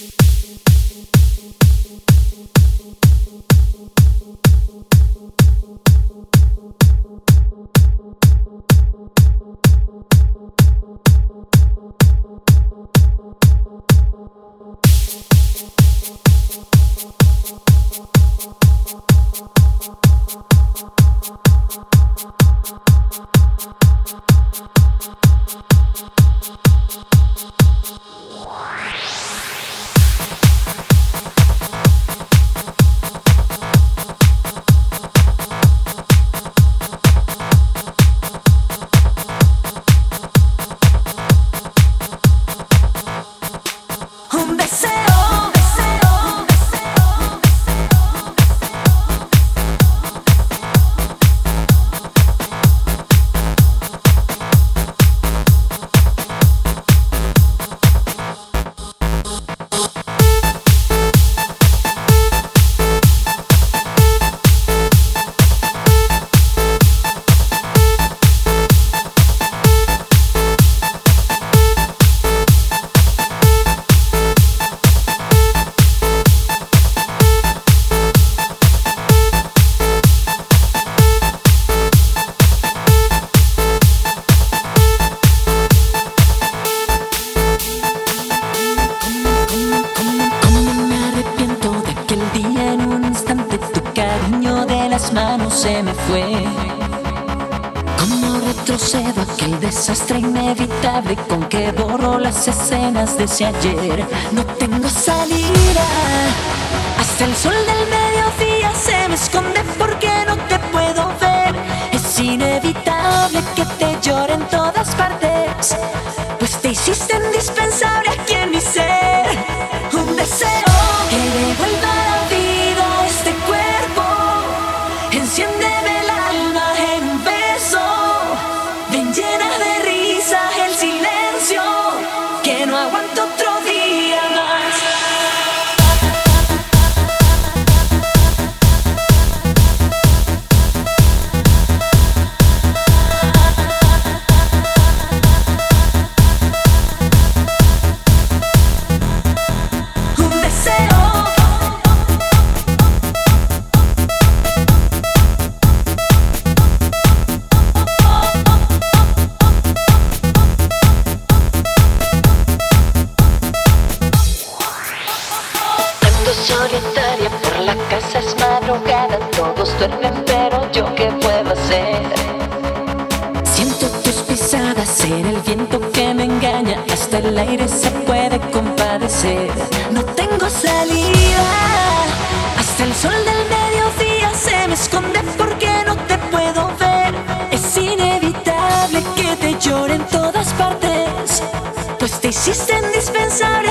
Thank you. Se me fue. Como retrocedo aquel desastre inevitable con que borro las escenas de ese ayer. No tengo salida. Hasta el sol del mediodía se me esconde porque no te puedo ver. Es inevitable que te casa es madrugada, todos duermen pero yo qué puedo hacer. Siento tus pisadas en el viento que me engaña, hasta el aire se puede compadecer. No tengo salida, hasta el sol del mediodía se me esconde porque no te puedo ver. Es inevitable que te llore en todas partes, pues te hiciste indispensable